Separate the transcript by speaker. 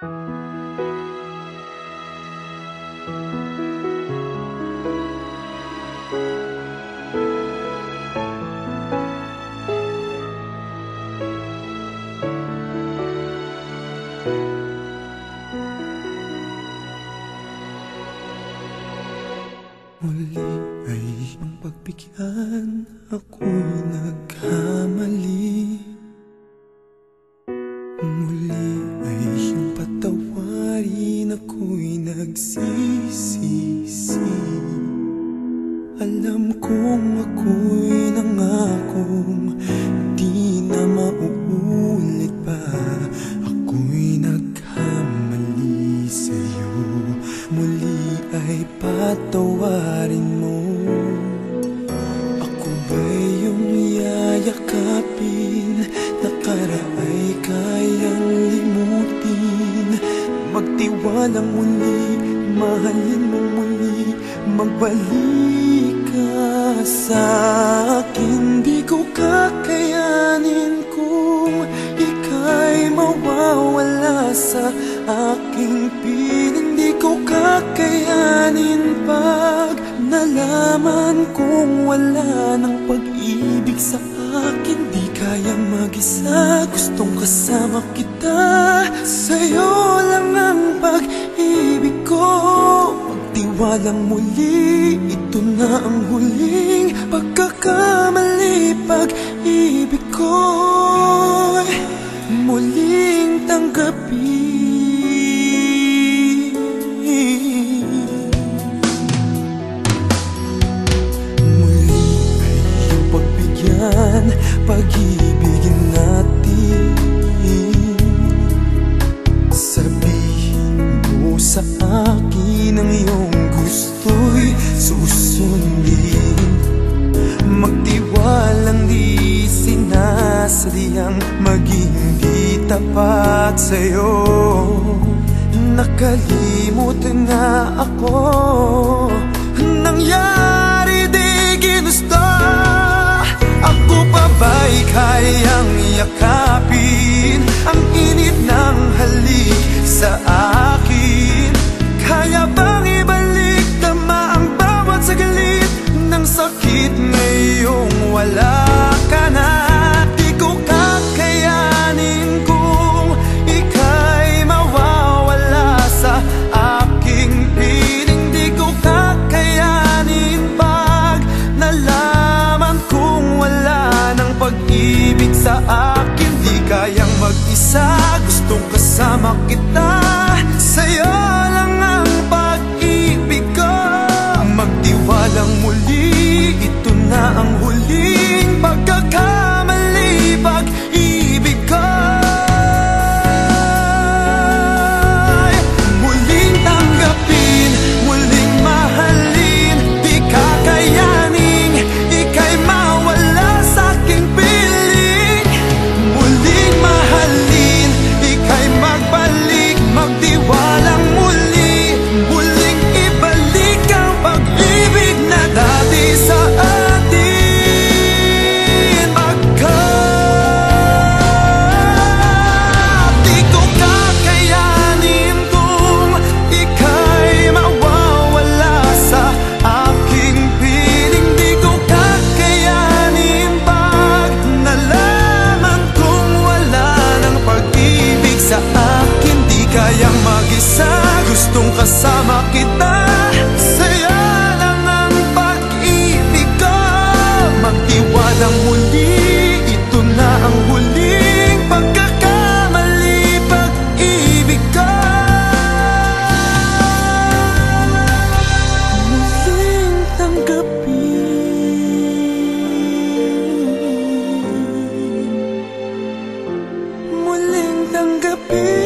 Speaker 1: Muli ay iyong pagbigyan Ako'y nagkamali. Muli ay patawarin Ako'y nagsisisi. Alam kong ako'y nangakong Di na mauulit pa. Ako'y nagkamali sa'yo. Muli ay patawarin mo. Ako ba'y iyong yayakapin Magtiwalang muli, mahalin mo muli Magbalik ka sa akin. Di ko kakayanin kung ika'y mawawala sa aking piling. Di ko kakayanin pag nalaman kong wala ng pag-ibig sa akin Di kayang mag-isa, gustong kasama kita. Sa'yo lang ang pag-ibig ko. Magtiwalang muli, ito na ang huling pagkakamali Pag-ibig ko. Muling tanggapin Pag-ibigin natin. Sabihin mo sa akin Ang iyong gusto'y susundin. Magtiwalang di sinasadyang Maging di tapat sa'yo. Nakalimutan na ako wala ka na Di ko kakayanin kung ika'y mawawala sa aking piling. Di ko kakayanin pag nalaman kong wala ng pag-ibig sa akin. Di kayang mag-isa, gustong kasama kita Sa'yo kasama kita Saya lang ang pag-ibig ko. Magtiwalang muli Ito na ang huling pagkakamali Pag-ibig ko. Muling tanggapin. Muling tanggapin.